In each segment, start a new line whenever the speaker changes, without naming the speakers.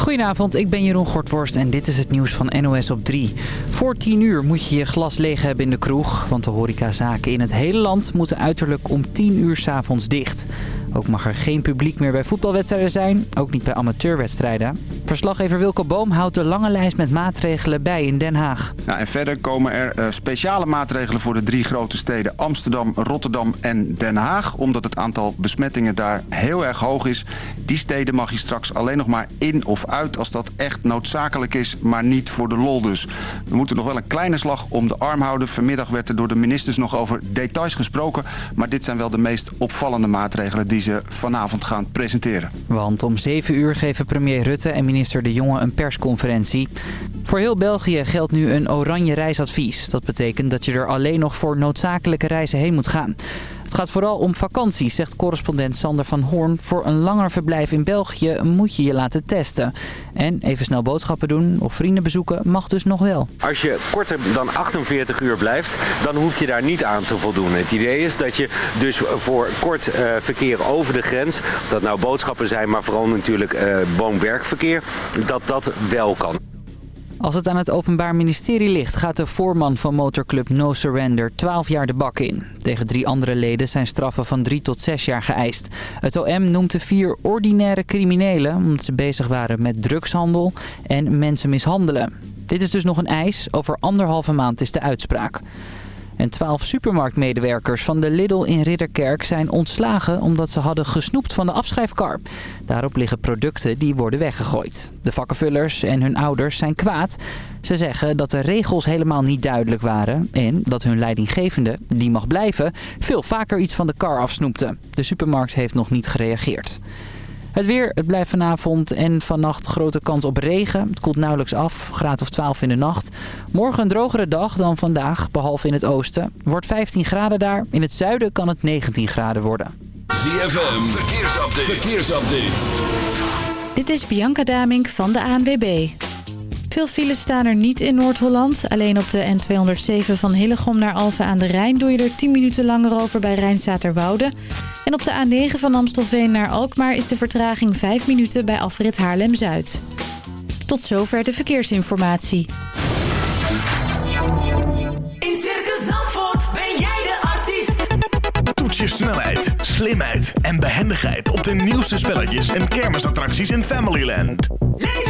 Goedenavond, ik ben Jeroen Gortworst en dit is het nieuws van NOS op 3. Voor 10 uur moet je je glas leeg hebben in de kroeg. Want de horecazaken in het hele land moeten uiterlijk om 10 uur s'avonds dicht. Ook mag er geen publiek meer bij voetbalwedstrijden zijn, ook niet bij amateurwedstrijden. Verslaggever Wilco Boom houdt de lange lijst met maatregelen bij in Den Haag.
Nou, en verder komen er uh, speciale maatregelen voor de drie grote steden Amsterdam, Rotterdam en Den Haag. Omdat het aantal besmettingen daar heel erg hoog is. Die steden mag je straks alleen nog maar in of uit als dat echt noodzakelijk is, maar niet voor de lol dus. We moeten nog wel een kleine slag om de arm houden. Vanmiddag werd er door de ministers nog over details gesproken. Maar dit zijn wel de meest opvallende maatregelen die ze vanavond gaan presenteren.
Want om 7 uur geven premier Rutte en minister De Jonge een persconferentie. Voor heel België geldt nu een oranje reisadvies. Dat betekent dat je er alleen nog voor noodzakelijke reizen heen moet gaan. Het gaat vooral om vakanties, zegt correspondent Sander van Hoorn. Voor een langer verblijf in België moet je je laten testen. En even snel boodschappen doen of vrienden bezoeken mag dus nog wel.
Als je korter dan 48 uur blijft, dan hoef je daar niet aan te voldoen. Het idee is dat je dus voor kort uh, verkeer over de grens, of dat nou boodschappen zijn, maar vooral natuurlijk uh, woon-werkverkeer, dat dat wel kan.
Als het aan het Openbaar Ministerie ligt, gaat de voorman van motorclub No Surrender 12 jaar de bak in. Tegen drie andere leden zijn straffen van 3 tot 6 jaar geëist. Het OM noemt de vier ordinaire criminelen omdat ze bezig waren met drugshandel en mensen mishandelen. Dit is dus nog een eis. Over anderhalve maand is de uitspraak. En twaalf supermarktmedewerkers van de Lidl in Ridderkerk zijn ontslagen omdat ze hadden gesnoept van de afschrijfkar. Daarop liggen producten die worden weggegooid. De vakkenvullers en hun ouders zijn kwaad. Ze zeggen dat de regels helemaal niet duidelijk waren en dat hun leidinggevende, die mag blijven, veel vaker iets van de kar afsnoepte. De supermarkt heeft nog niet gereageerd. Het weer, het blijft vanavond en vannacht grote kans op regen. Het koelt nauwelijks af, graad of 12 in de nacht. Morgen een drogere dag dan vandaag, behalve in het oosten. Wordt 15 graden daar. In het zuiden kan het 19 graden worden.
ZFM, verkeersupdate. verkeersupdate.
Dit is Bianca Damink van de ANWB. Veel files staan er niet in Noord-Holland. Alleen op de N207 van Hillegom naar Alphen aan de Rijn... doe je er 10 minuten langer over bij Rijnstaterwoude. En op de A9 van Amstelveen naar Alkmaar... is de vertraging 5 minuten bij afrit Haarlem-Zuid. Tot zover de verkeersinformatie.
In Circus Zandvoort ben jij de artiest.
Toets je snelheid, slimheid en behendigheid... op de nieuwste spelletjes en kermisattracties in Familyland.
Leef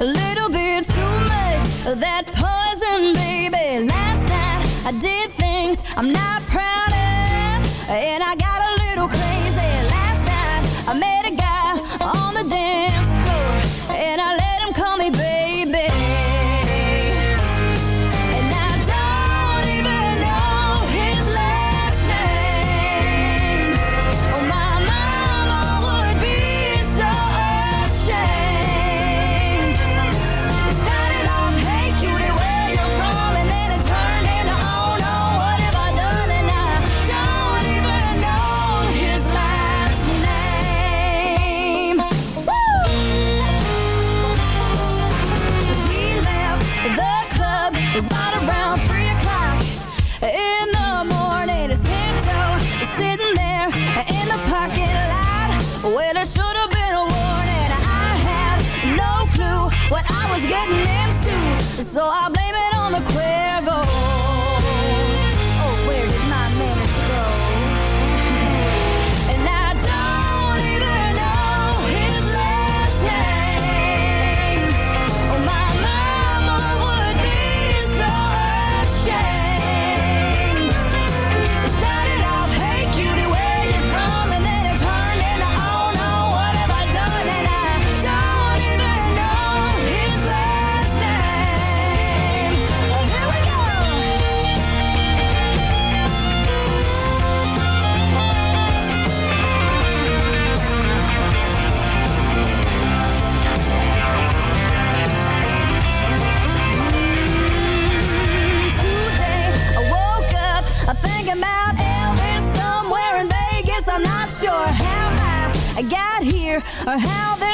A little bit or how this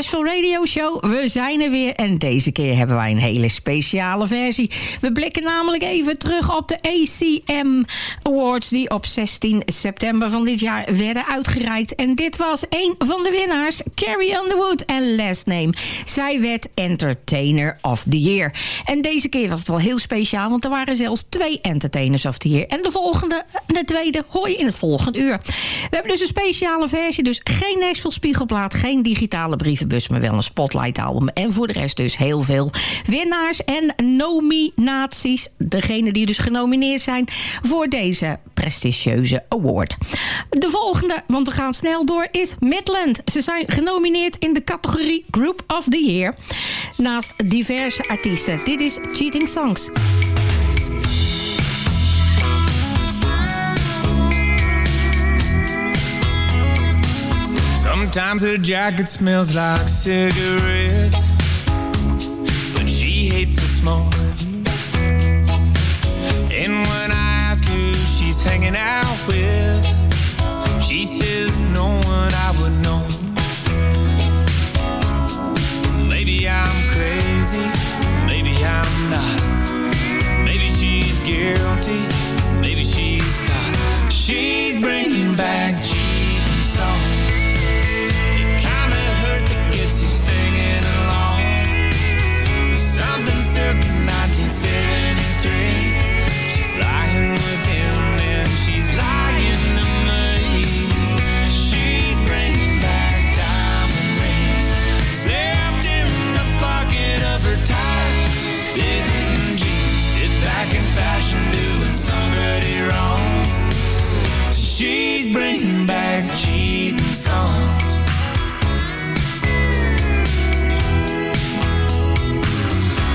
Nashville Radio Show. We zijn er weer en deze keer hebben wij een hele speciale versie. We blikken namelijk even terug op de ACM Awards... die op 16 september van dit jaar werden uitgereikt. En dit was een van de winnaars, Carrie Underwood en Last Name. Zij werd Entertainer of the Year. En deze keer was het wel heel speciaal... want er waren zelfs twee Entertainers of the Year. En de volgende, de tweede, hoor je in het volgende uur. We hebben dus een speciale versie, dus geen Nashville Spiegelplaat... geen digitale brievenbus, maar wel een Spotlight album. En voor de rest dus heel veel winnaars en nominaties. Degene die dus genomineerd zijn voor deze prestigieuze award. De volgende, want we gaan snel door, is Midland. Ze zijn genomineerd in de categorie Group of the Year. Naast diverse artiesten. Dit is Cheating Songs.
Sometimes her jacket smells like cigarettes But she hates to smoke. And when I ask who she's hanging out with She says no one I would know.
Maybe I'm crazy, maybe I'm not. Maybe she's guilty, maybe she's caught. She's bringing back back in fashion doing somebody wrong. She's bringing back cheating songs.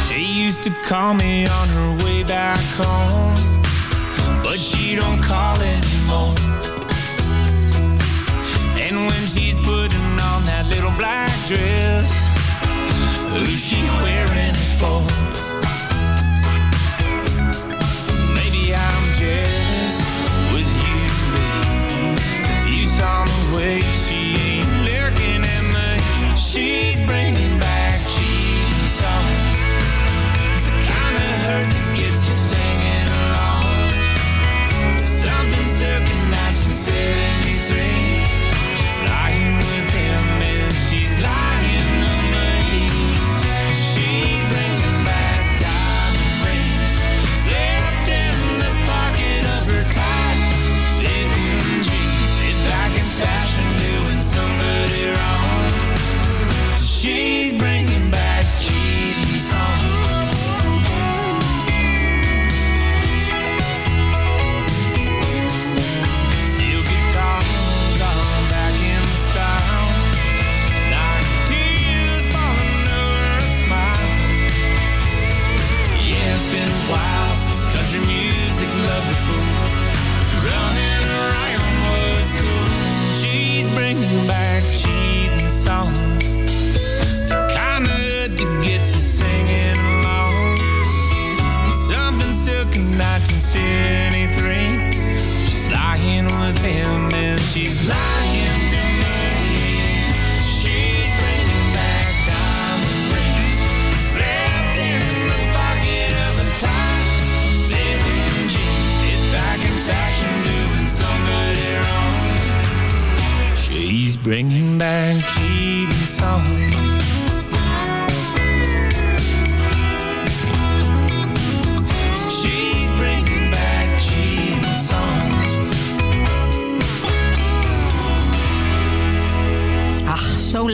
She used to call me on her way back home, but she don't call anymore. And when she's putting on that little black dress, who's she wearing it for? With him and she's lying to me. She's bringing back diamond rings. Slept in the pocket of a tight fitting jeans. It's back in fashion doing somebody wrong. She's bringing back cheating songs.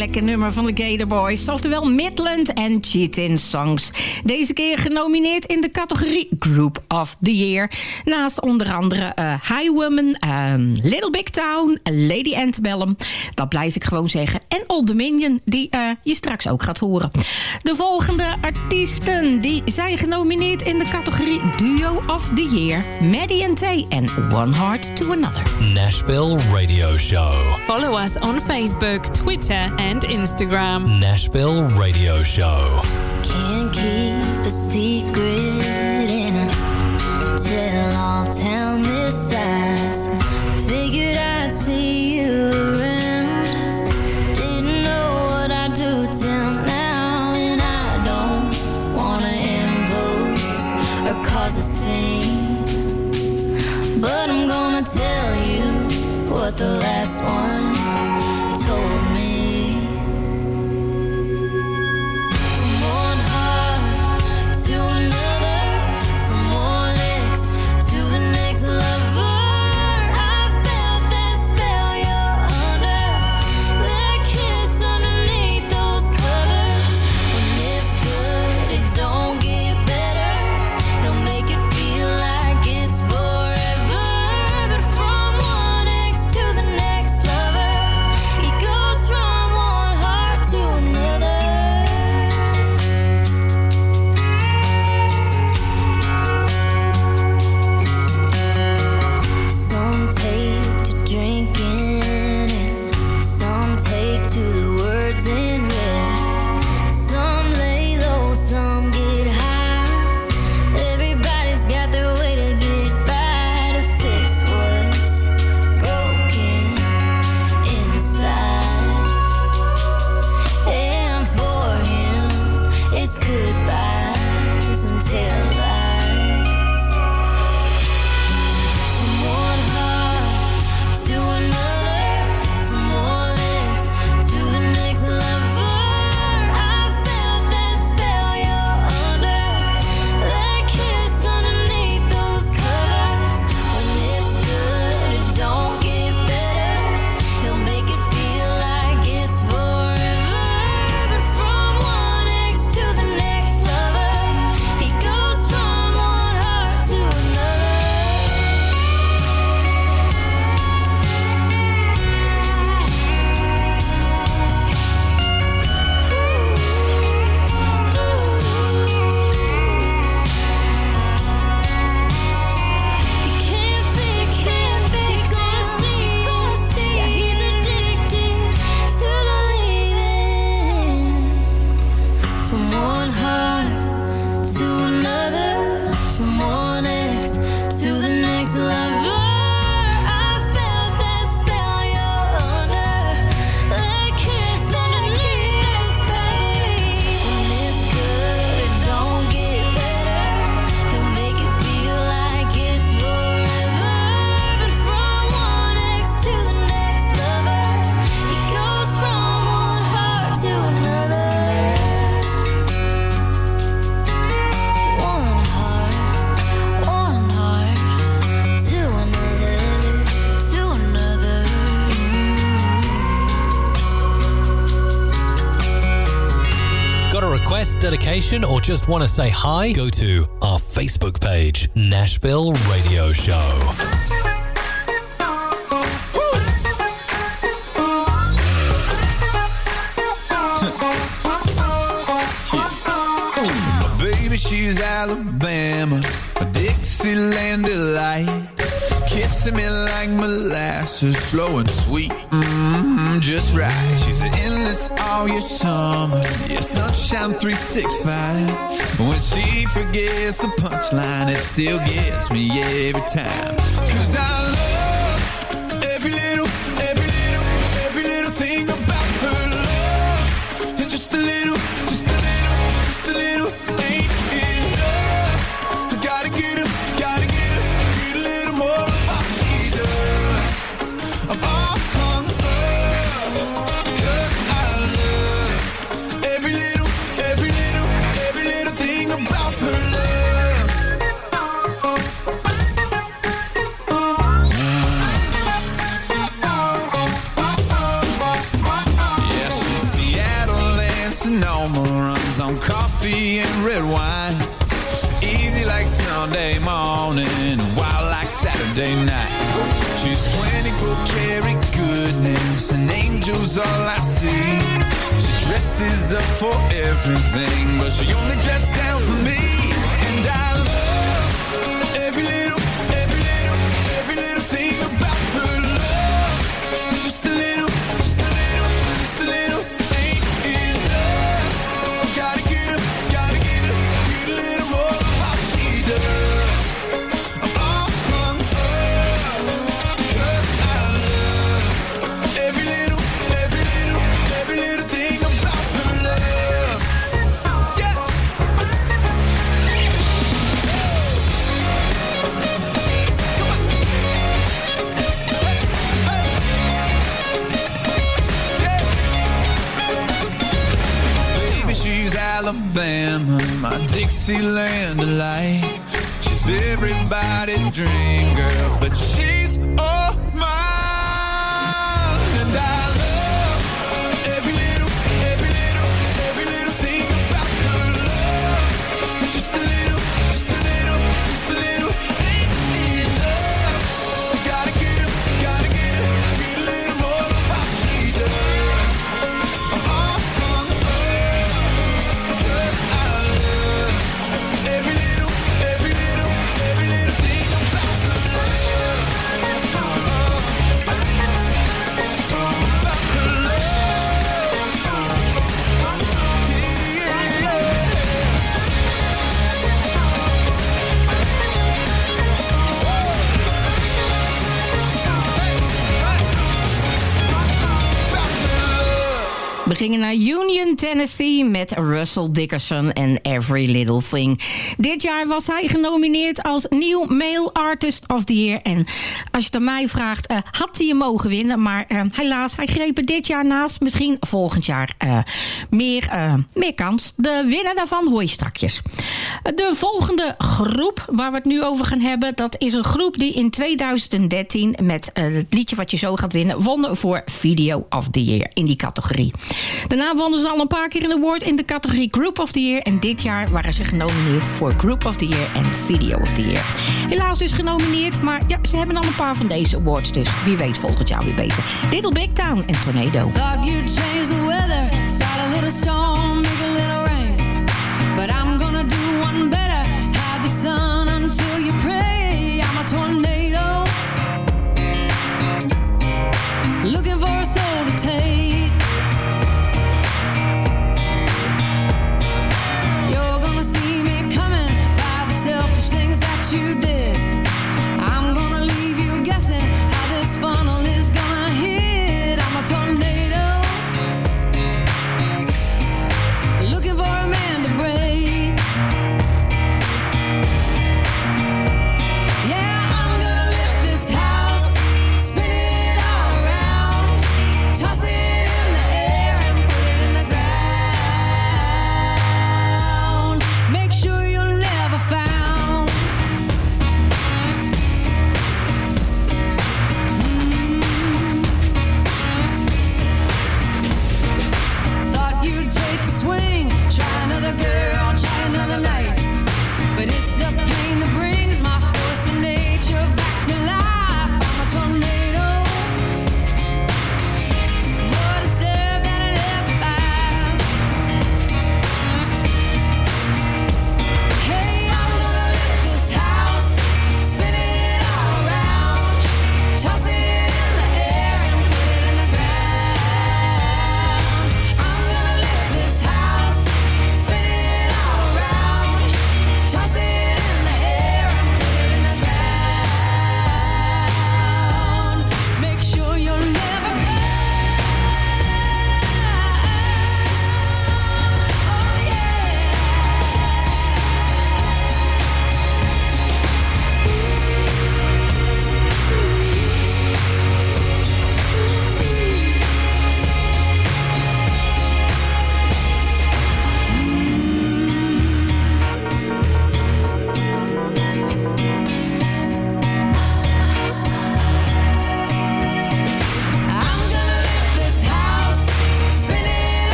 Lekker nummer van de Gator Boys. Oftewel Midland en Cheatin' Songs. Deze keer genomineerd in de categorie Group of the Year. Naast onder andere eh, High Woman, ehm, Little Big Town, Lady Antebellum. Dat blijf ik gewoon zeggen. En Old Dominion, die eh, je straks ook gaat horen. De volgende artiesten die zijn genomineerd in de categorie Duo of the Year. Maddie and Tay en One Heart to Another.
Nashville Radio Show.
Follow us on Facebook, Twitter, and Instagram.
Nashville Radio Show.
Can't keep a secret in a tell all town this size. Figured I'd see you around. Didn't know what I'd do till now, and I don't wanna impose or cause a scene. But I'm gonna tell you what the last one
dedication, or just want to say hi, go to our Facebook page, Nashville Radio Show.
She's Alabama, a Dixieland delight. Kissing me like molasses, slow and sweet, mm, just right. She's an endless all year summer, yeah, sunshine 365. When she forgets the punchline, it still gets me every time. Cause I coffee and red wine. Easy like Sunday morning, wild like Saturday night. She's 24 karat goodness, and angels all I see. She dresses up for everything, but she only dressed down for me. My Dixieland delight. She's everybody's dream girl, but she's
We gingen naar Union, Tennessee met Russell Dickerson en Every Little Thing. Dit jaar was hij genomineerd als New Male Artist of the Year. En als je het mij vraagt, eh, had hij hem mogen winnen. Maar eh, helaas, hij greep er dit jaar naast. Misschien volgend jaar eh, meer, meer kans. De winnaar daarvan hoor je strakjes. De volgende groep waar we het nu over gaan hebben... dat is een groep die in 2013 met het liedje wat je zo gaat winnen... won voor Video of the Year in die categorie. Daarna wonnen ze al een paar keer een award in de categorie Group of the Year. En dit jaar waren ze genomineerd voor Group of the Year en Video of the Year. Helaas dus genomineerd, maar ja, ze hebben al een paar van deze awards. Dus wie weet volgend jaar weer beter. Little Big Town en Tornado.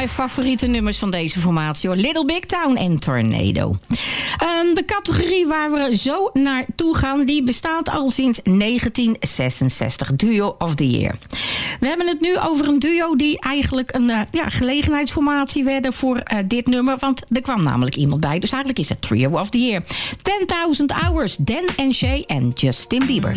Mijn favoriete nummers van deze formatie. Hoor. Little Big Town en Tornado. Ehm, de categorie waar we zo naartoe gaan, die bestaat al sinds 1966. Duo of the Year. We hebben het nu over een duo die eigenlijk een eh, ja, gelegenheidsformatie werden voor eh, dit nummer. Want er kwam namelijk iemand bij. Dus eigenlijk is het Trio of the Year. 10.000 Hours, Dan en Shay en Justin Bieber.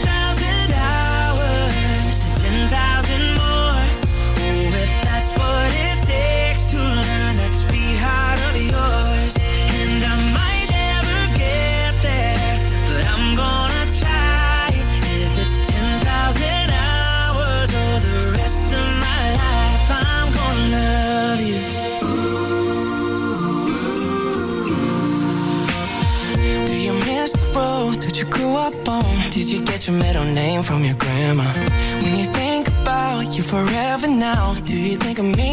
grew up on? Did you get your middle name from your grandma? When you think about you forever now, do you think of me?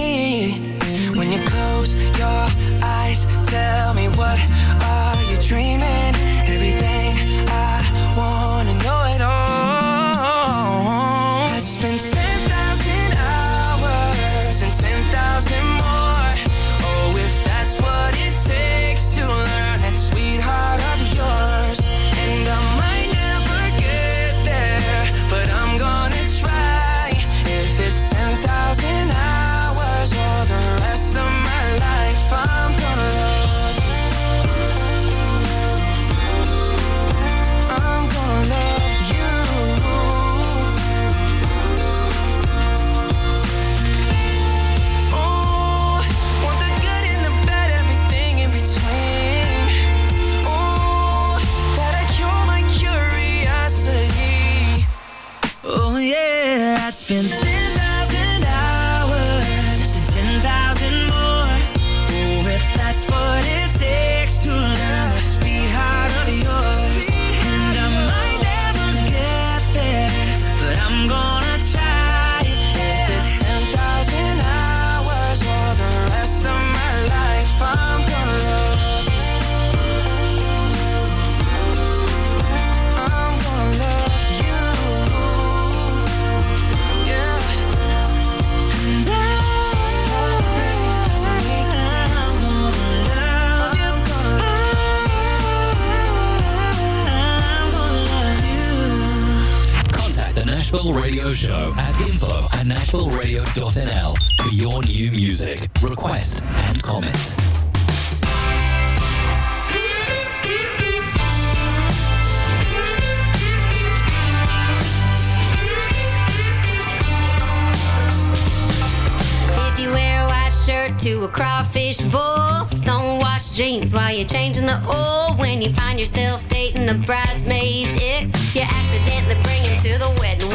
To
a crawfish bowl, stonewash jeans while you're changing the oil. When you find yourself dating the bridesmaid's ex, you accidentally bring him to the wedding.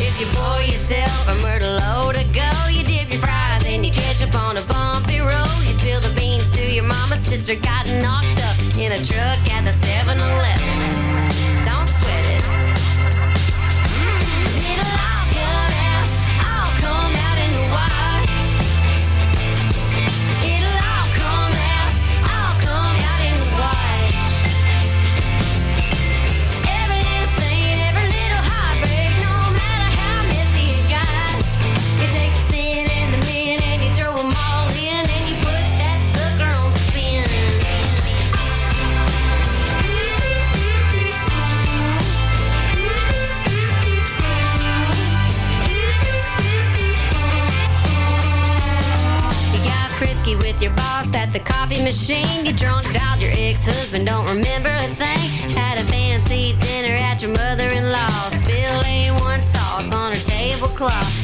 If you pour yourself a low to go, you dip your fries and you catch up on a bumpy road. You spill the beans to your mama's sister, got knocked up in a truck at the 7-Eleven. Don't with your boss at the coffee machine. You drunk dialed your ex-husband, don't remember a thing. Had a fancy dinner at your mother-in-law's. Spill A1 sauce on her tablecloth.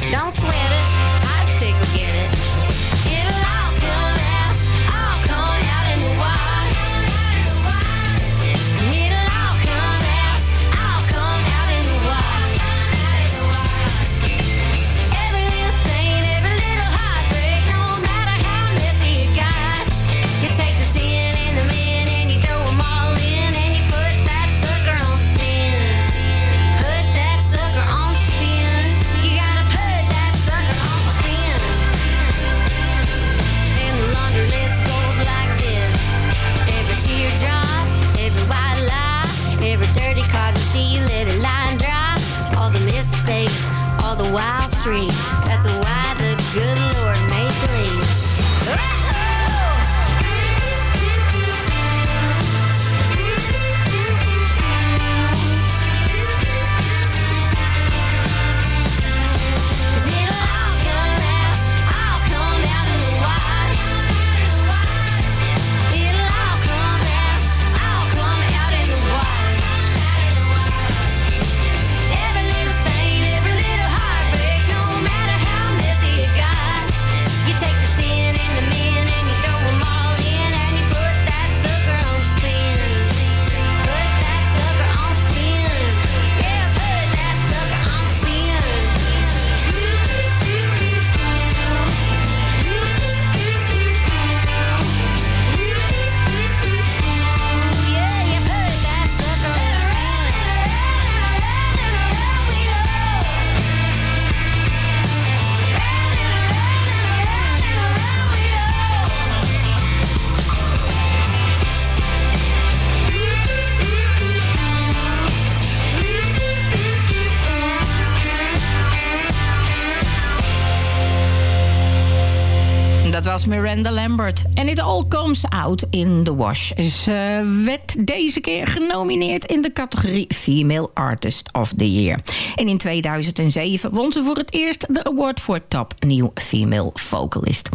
Miranda Lambert. En It All Comes Out in the Wash. Ze werd deze keer genomineerd in de categorie Female Artist of the Year. En in 2007 won ze voor het eerst de award voor Top New Female Vocalist.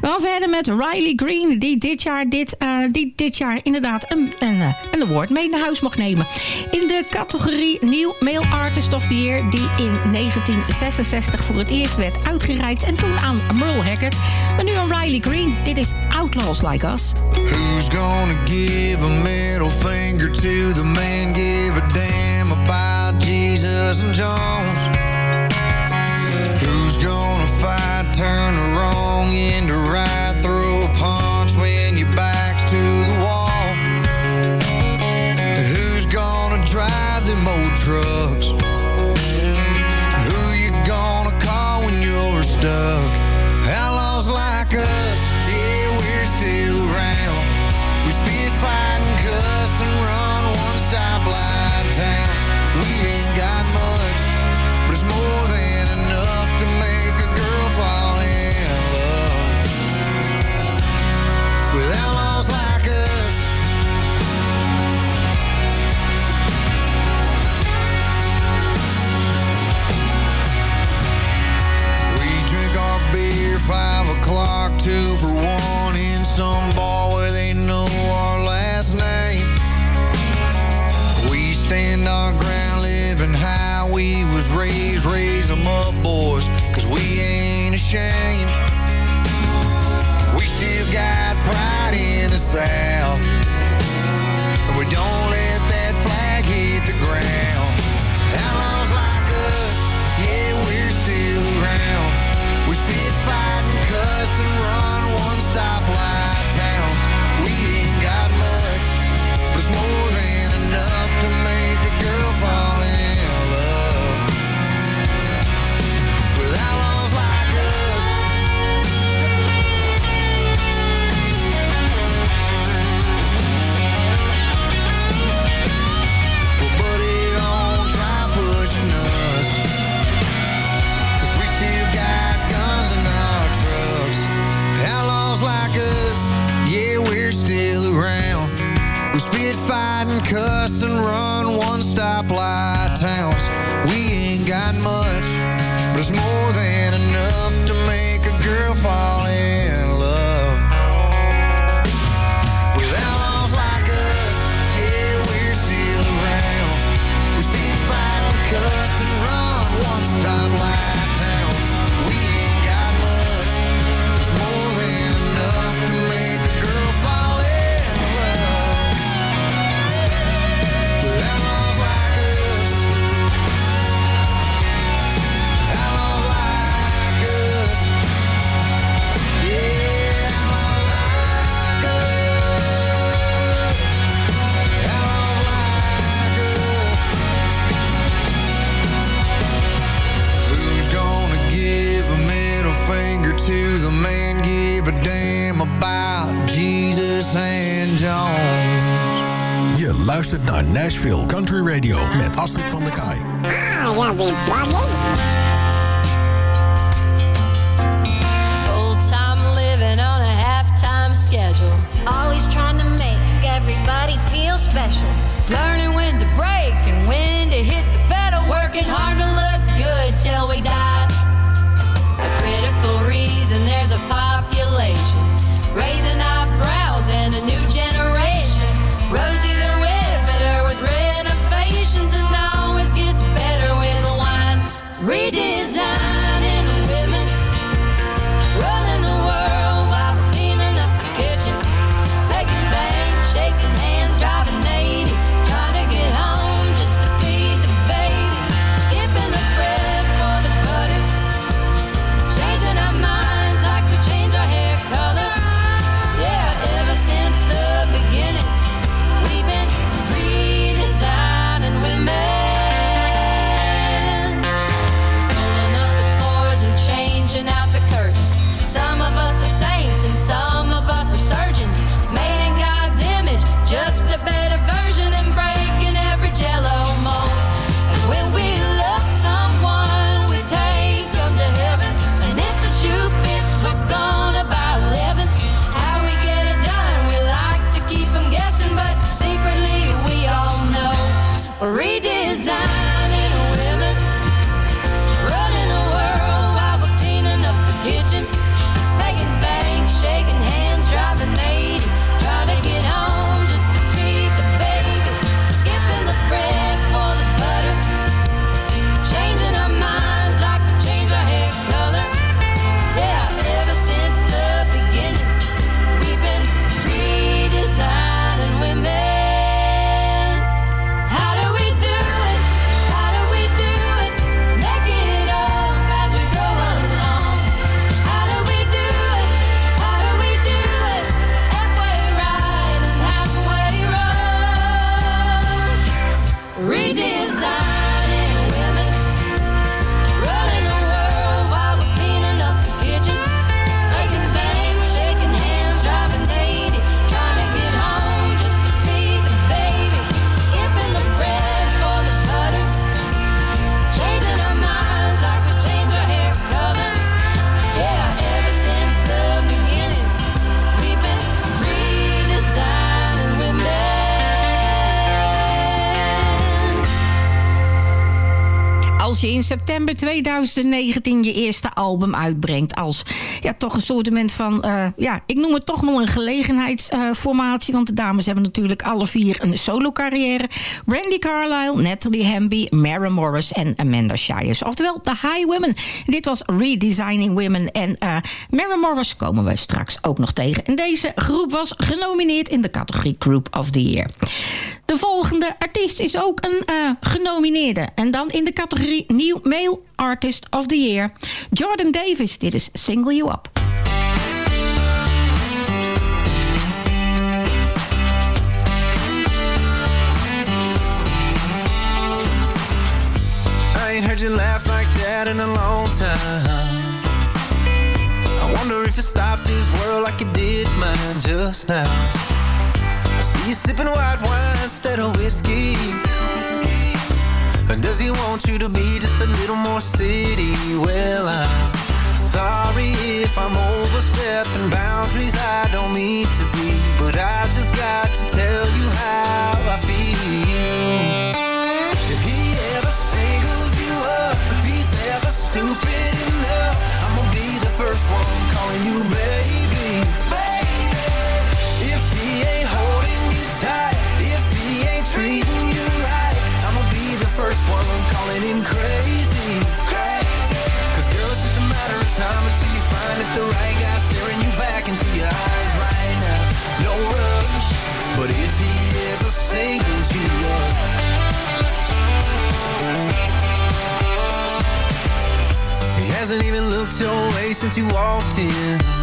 We gaan verder met Riley Green, die dit jaar, dit, eh, die dit jaar inderdaad een, een, eh, een award mee naar huis mag nemen. In de categorie New Male Artist of the Year, die in 1966 voor het eerst werd uitgereikt. En toen aan Merle Haggard, maar nu aan Riley Green. Dit is Outlaws Like Us.
Who's gonna give a middle finger to the man? Give a damn about Jesus and Jones. Who's gonna fight, turn the wrong into right, throw a punch when your back's to the wall? And who's gonna drive them old trucks? Who you gonna call when you're stuck? O'clock, two for one in some bar where they know our last name. We stand our ground, living how we was raised, raise 'em up, boys, cause we ain't ashamed. We still got pride in the South, and we don't let that flag hit the ground. And run one stoplight
september 2019 je eerste album uitbrengt als ja, toch een soort van, eh, ja, ik noem het toch wel een gelegenheidsformatie. want de dames hebben natuurlijk alle vier een solo carrière. Randy Carlile, Natalie Hamby, Mara Morris en Amanda Shires. Oftewel The High Women. Dit was Redesigning Women. En eh Mara Morris komen we straks ook nog tegen. En deze groep was genomineerd in de categorie Group of the Year. De volgende artiest is ook een eh, genomineerde. En dan in de categorie New Male Artist of the Year. Jordan Davis, dit is Single You Up.
I ain't heard you laugh like that in a long time. I wonder if you stopped this world like you did mine just now. You sipping white wine instead of whiskey. And does he want you to be just a little more city? Well, I'm sorry if I'm overstepping boundaries I don't mean to be. But I just got to tell you how I feel. If he ever singles you up, if he's ever stupid enough, I'ma be the first one calling you baby. Calling crazy. Crazy. Cause girl, it's just a matter of time until you find that the right guy staring you back into your eyes right now. No rush, but if he ever singles you up. He hasn't even looked your way since you walked in.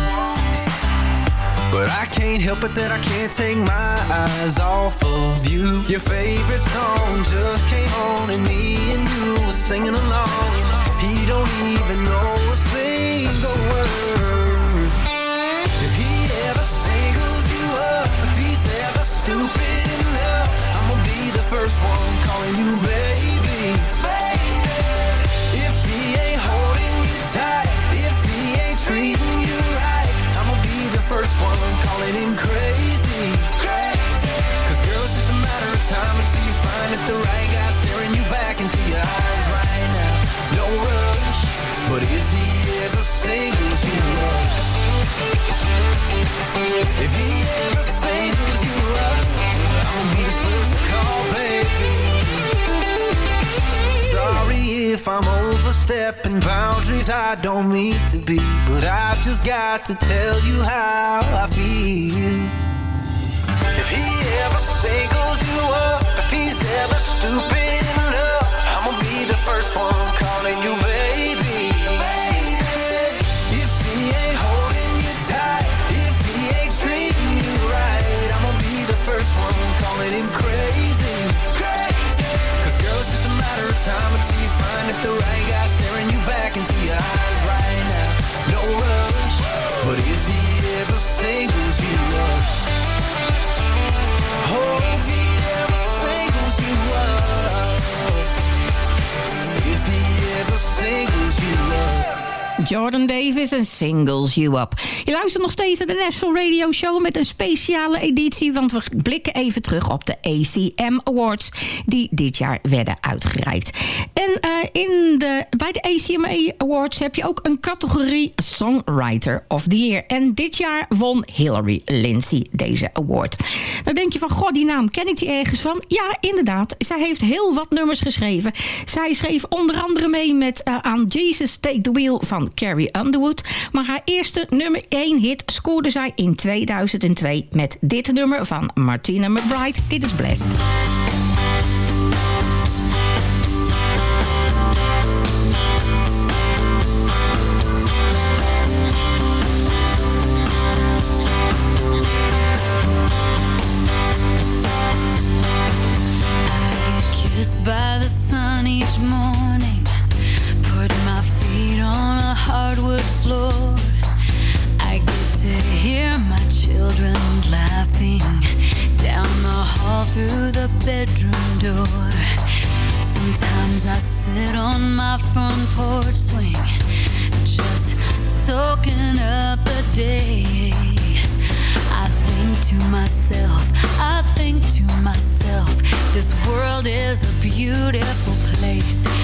But I can't help it that I can't take my eyes off of you. Your favorite song just came on and me and you were singing along. He don't even know a single word. If he ever singles you up, if he's ever stupid enough I'ma be the first one calling you going in crazy. crazy. Cause girl, it's just a matter of time until you find that the right guy staring you back into your eyes right now. No rush, but if he ever singles you up, if he if I'm overstepping boundaries I don't mean to be. But I've just got to tell you how I feel. If he ever singles you up, if he's ever stupid in love, I'ma be the first one calling you baby. If he ain't holding you tight, if he ain't treating you right, I'ma be the first one calling him crazy. Time until you find that the right guy staring you back into your eyes right now. No rush.
Jordan Davis en Singles You Up. Je luistert nog steeds naar de National Radio Show met een speciale editie, want we blikken even terug op de ACM Awards die dit jaar werden uitgereikt. En eh, in de, bij de ACM Awards heb je ook een categorie Songwriter of the Year. En dit jaar won Hillary Lindsay deze award. Dan denk je van, god, die naam ken ik die ergens van? Ja, inderdaad. Zij heeft heel wat nummers geschreven. Zij schreef onder andere mee met eh, aan Jesus Take the Wheel van Carrie Underwood. Maar haar eerste nummer 1 hit scoorde zij in 2002 met dit nummer van Martina McBride. Dit is Blessed.
Through the bedroom door. Sometimes I sit on my front porch swing, just soaking up the day. I think to myself, I think to myself, this world is a beautiful place.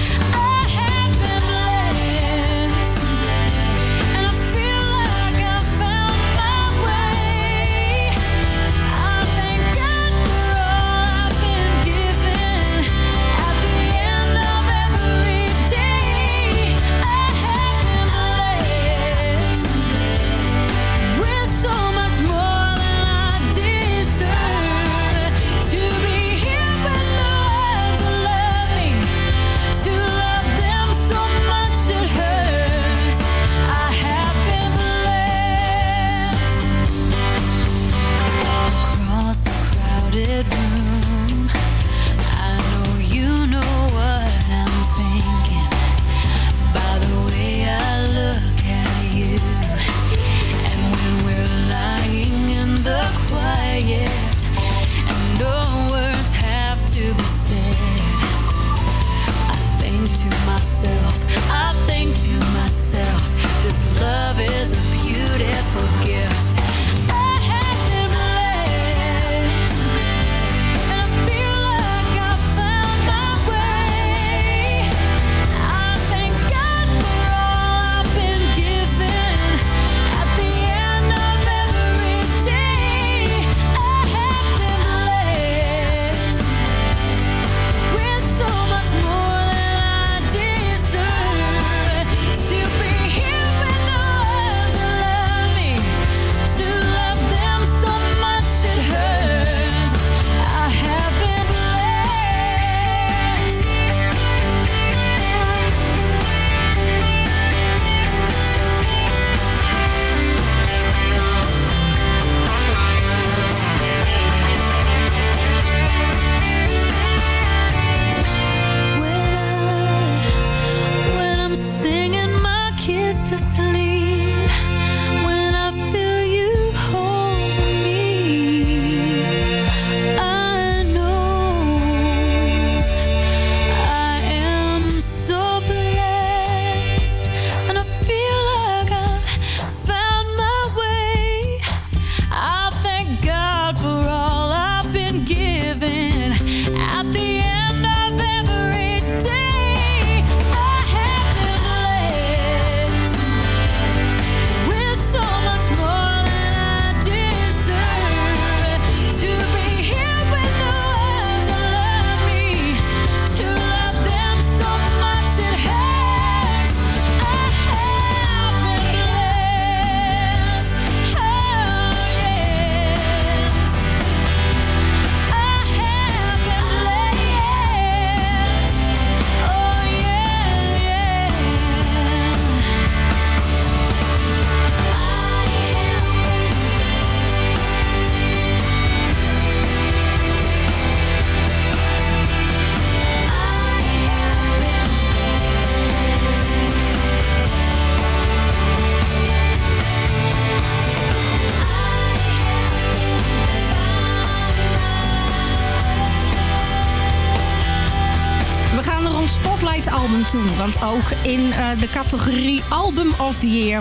de categorie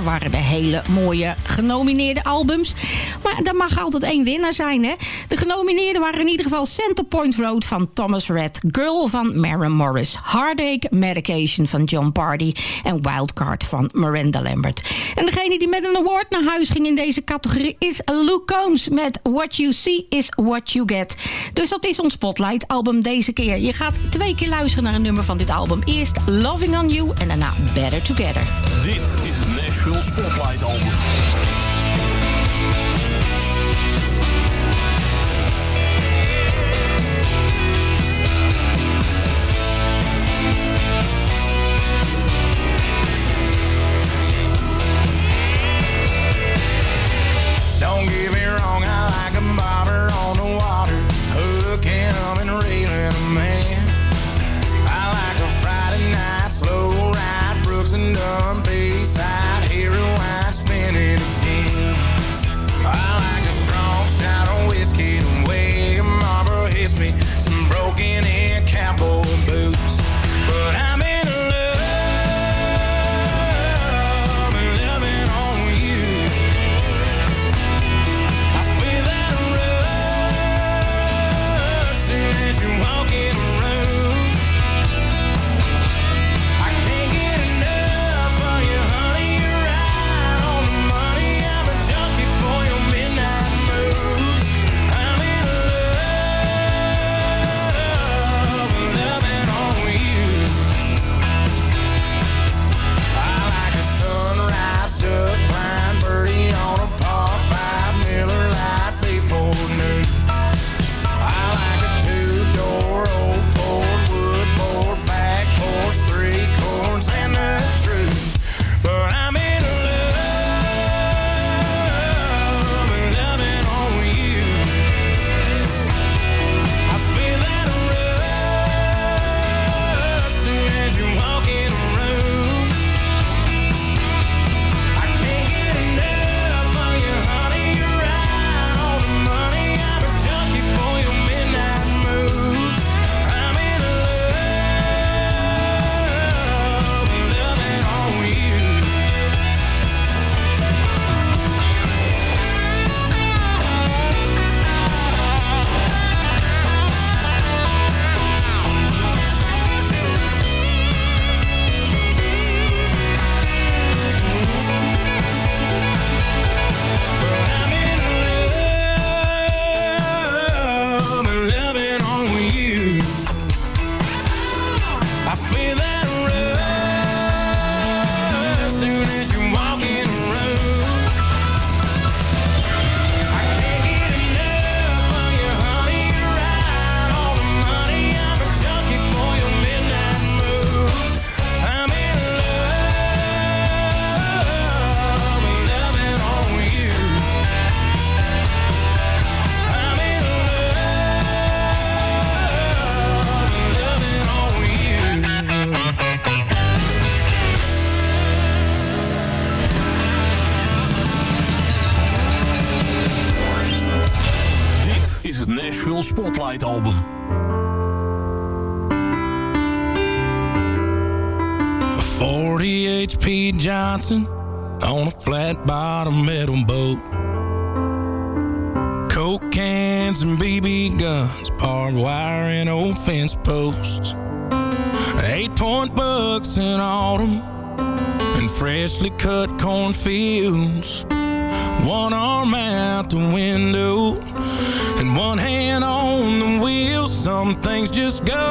waren er hele mooie genomineerde albums. Maar er mag altijd één winnaar zijn, hè? De genomineerden waren in ieder geval Centerpoint Road van Thomas Red, Girl van Maren Morris, Heartache Medication van John Party en Wildcard van Miranda Lambert. En degene die met een award naar huis ging in deze categorie is Luke Combs met What You See Is What You Get. Dus dat is ons Spotlight album deze keer. Je gaat twee keer luisteren naar een nummer van dit album. Eerst Loving On You en daarna Better Together.
Dit is het Nashville Spotlight album.
Don't get me wrong, I like a bobber on and Bayside, hear rewind spinning again. I like a strong shot of whiskey the way a Marlboro hits me, some broken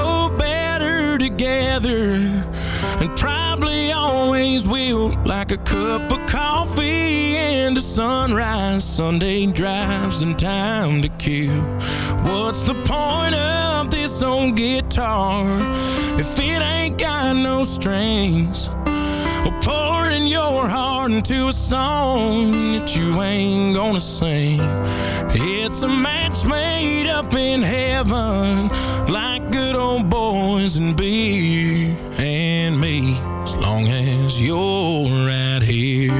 go better together and probably always will. Like a cup of coffee and a sunrise, Sunday drives and time to kill. What's the point of this old guitar if it ain't got no strings? Pouring your heart into a song that you ain't gonna sing. It's a match made up in heaven, like good old boys and beer and me, as long as you're right here.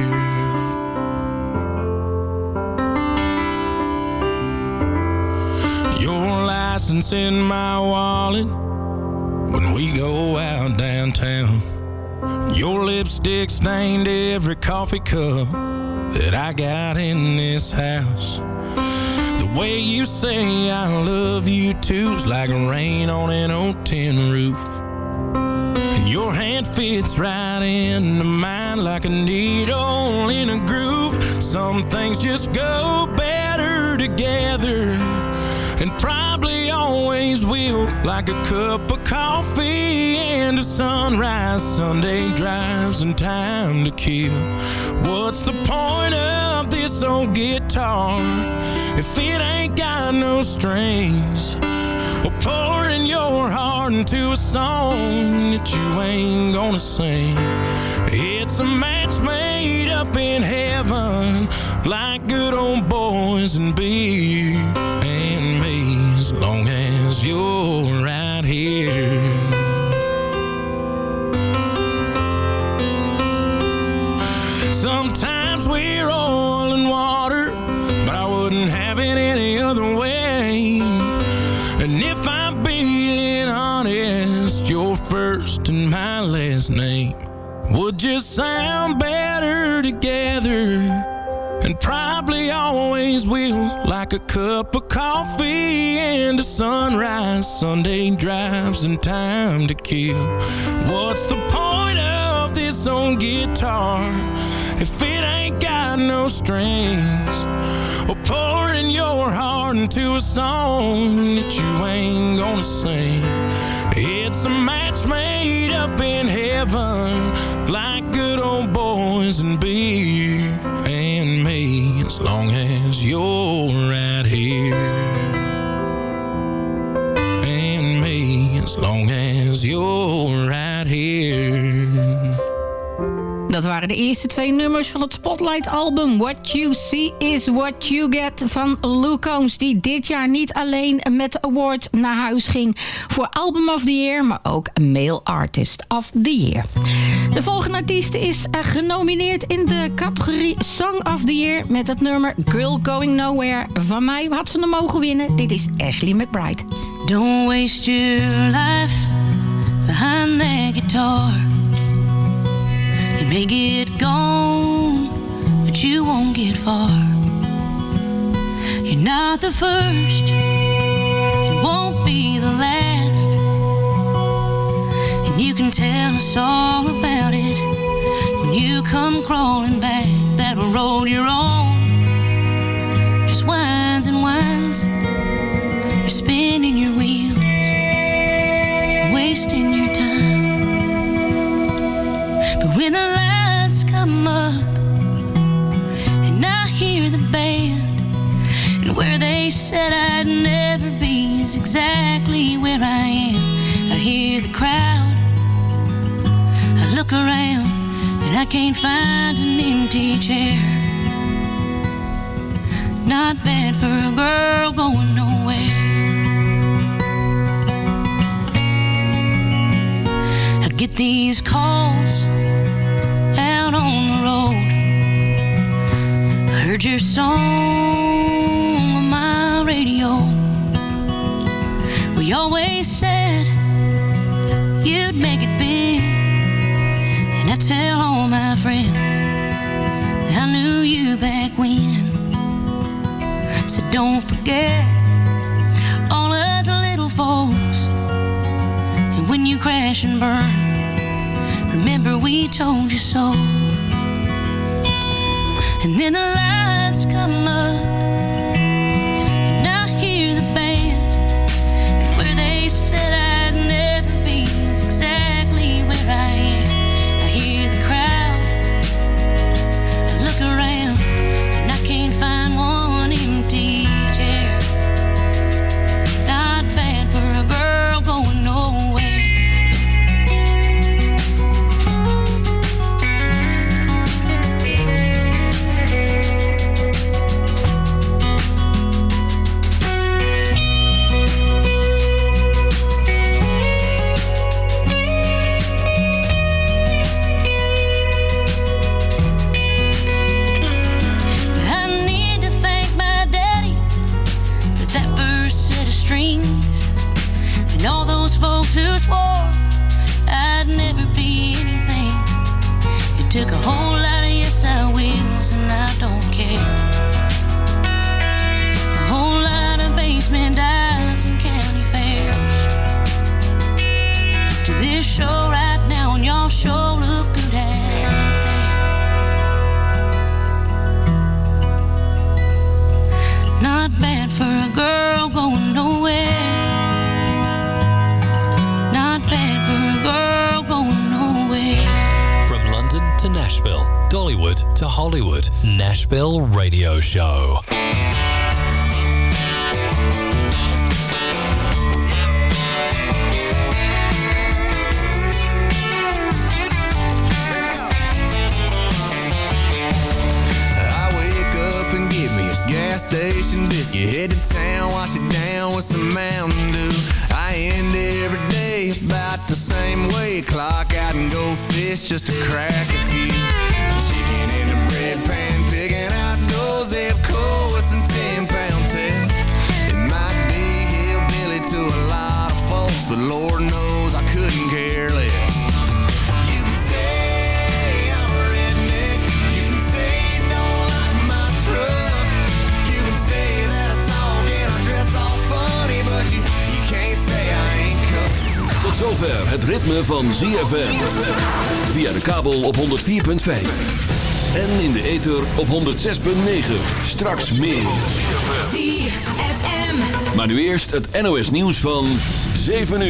Your license in my wallet when we go out downtown. Your lipstick stained every coffee cup that I got in this house. The way you say I love you too is like rain on an old tin roof. And your hand fits right into mine like a needle in a groove. Some things just go better together and probably always will. Like a cup of coffee and a sunrise, Sunday drives and time to kill. What's the point of this old guitar if it ain't got no strings? Or pouring your heart into a song that you ain't gonna sing. It's a match made up in heaven, like good old boys and beer long as you're right here. Sometimes we're oil and water, but I wouldn't have it any other way. And if I'm being honest, your first and my last name would just sound better together. And probably always will, like a cup of coffee and a sunrise, Sunday drives and time to kill. What's the point of this old guitar if it ain't got no strings? Or pouring your heart into a song that you ain't gonna sing. It's a match made up in heaven, like good old boys and beer and me, as long as you're right here. And me, as long as you're
Dat waren de eerste twee nummers van het Spotlight-album. What You See Is What You Get van Luke Combs... die dit jaar niet alleen met award naar huis ging... voor Album of the Year, maar ook Male Artist of the Year. De volgende artiest is eh, genomineerd in de categorie Song of the Year... met het nummer Girl Going Nowhere. Van mij had ze hem mogen winnen. Dit is Ashley McBride.
Don't waste your life behind that guitar. You may get gone, but you won't get far. You're not the first, it won't be the last. And you can tell us all about it when you come crawling back that road you're on. Just winds and winds, you're spinning your wheels, wasting your exactly where I am. I hear the crowd, I look around, and I can't find an empty chair. Not bad for a girl going nowhere. I get these calls out on the road. I heard your song on my radio. We always said you'd make it big, and I tell all my friends I knew you back when. So don't forget all us little folks, and when you crash and burn. Remember we told you so. And then the lights to
Hollywood, Nashville Radio Show.
I wake up and get me a gas station biscuit. Head to town, wash it down with some Mountain Dew. I end every day about the same way. Clock out and go fish just to crack a few. You can't say I ain't coming.
Tot zover het ritme van ZFM. Via de kabel op 104.5. En in de ether op 106.9. Straks meer.
ZFM.
Maar nu eerst het NOS nieuws van 7 uur.